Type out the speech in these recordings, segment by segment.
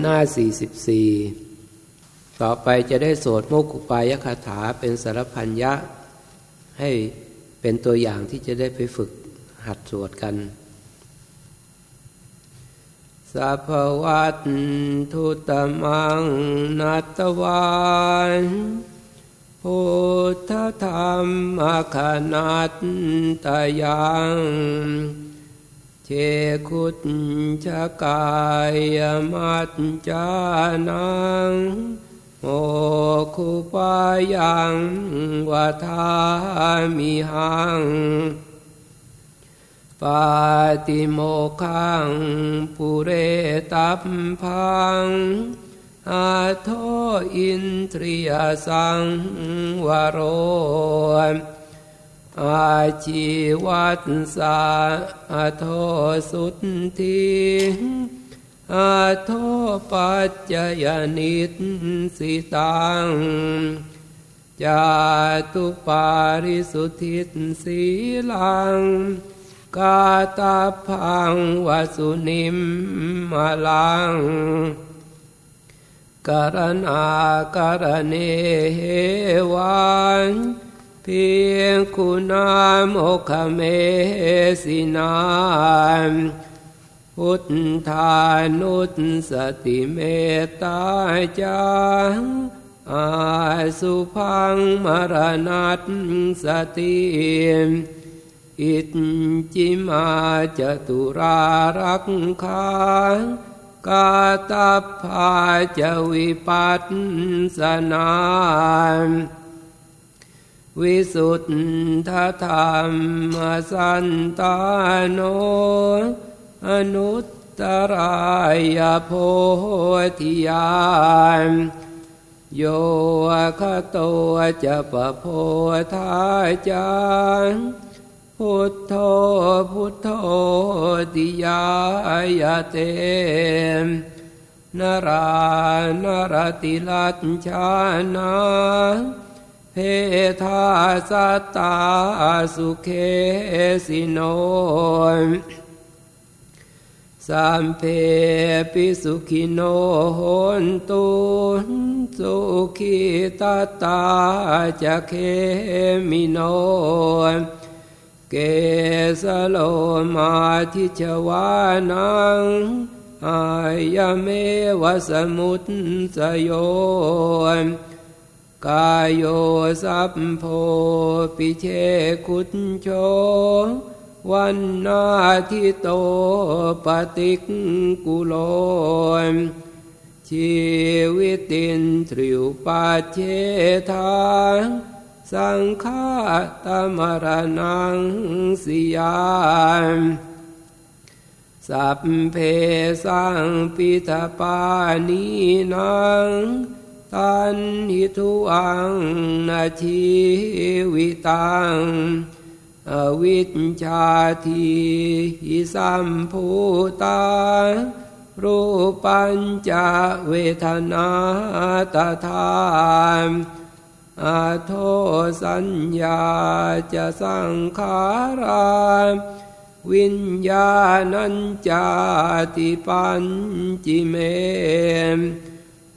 หน้า 44 ต่อไปจะได้โสดโมกุปายคาถาเป็นสารพันยะ ให้เป็นตัวอย่างที่จะได้ไปฝึกหัดสวดกันสัพวัตทุตมังนัตวันพุทธธรรมขนัตตยัง เจคุตชะกายมัจจานังโมคุปายังวัฏามิหังปาติโมขังปุเรตัพพังอาโทอินทรียสังวโร อาชีวัตสาอาโทสุทธิอาโทปัจจยนิสิตังจาตุปาริสุทธิสีลัง กาตาพังวสุนิมมาลังกรณาการเนเหวัน พียงคุณามคเมสินามพุทธานุตสติเมตตาจาอาสุพังมรณัตสติอิจิมาจตุรารักขากาตาภาจวิปัสสนา วิสุทธธรรมสันตาโน อนุตตรายโพธิยานโยคโตจะปะโพธาจารพุทโธพุทโธติยายเตมนรานรติลัตชานา เพทาสตาสุเคสิโนสัมเพปิสุขิโนโหนตุสุขิตาตาจะเคมิโนเกสโลมาทิชวานังอายเมวสมุตสโย กายโยสัพโพปิเชคุตโช วันนาทิโตปฏิกุโลชีวิตินทริวปัจเชทางสังฆาตมรณังสิยามสัพเพสังปิทปานีนัง ตันหิทุอังนาชีวิตังอวิชชาทีหิสัมภูตารูปัญจเวทนาตถาอาโทสัญญาจะสังขาราวิญญาณัญจาติปัญจิเม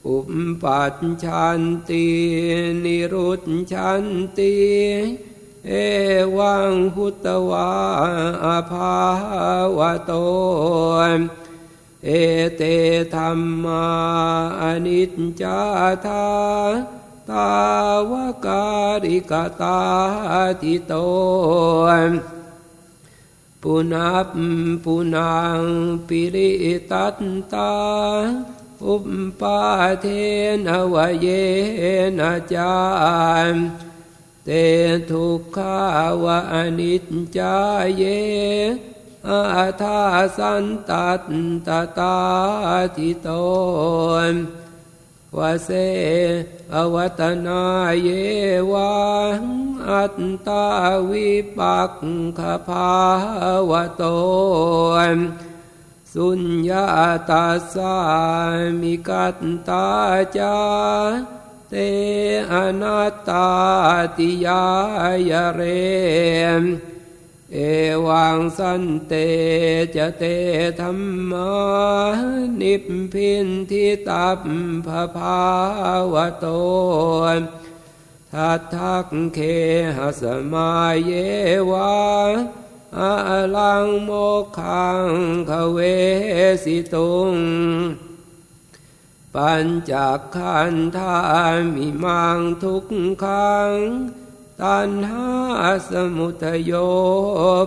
อุปปัชชันตินิรุตชันติเอวังพุตวาอภาวะโต เอเตธรรมาอนิจจาธาตาวการิกตาทิโต ปุนับปุนังปิริตัตตาอุปปาเทนวเยนจามเตทุกขาวะอนิจจาเยอาทาสันตัตตตาทิโต วเสอวัตนาเยวาอัตตาวิปักขภาวโตสุญญาตาสามิกัตตาจาเตอนัตตาติยายเรม เอวังสันเตจะเตธรรมานิพพินทิตัพพภาวโตทัตทักเคหสมาเยวาอาลังโมขังขเวสิตุง ปัญจขันธามิมังทุกขัง ตัณหาสมุทโย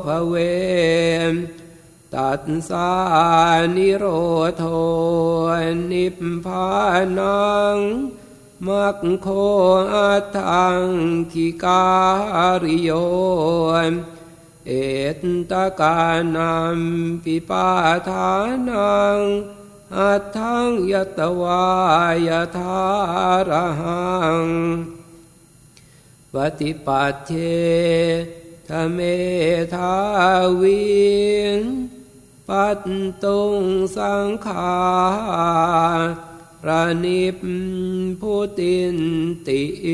ภเวตัสสานิโรโทนิพพานังมัคโคอัตังคิการิโยเอตตะกานัมปิปาทานังอัทังยตวายทารหัง ปฏิปัติเทธเมทาวิงปัตตุงสังขาระนิพพุตินติเอ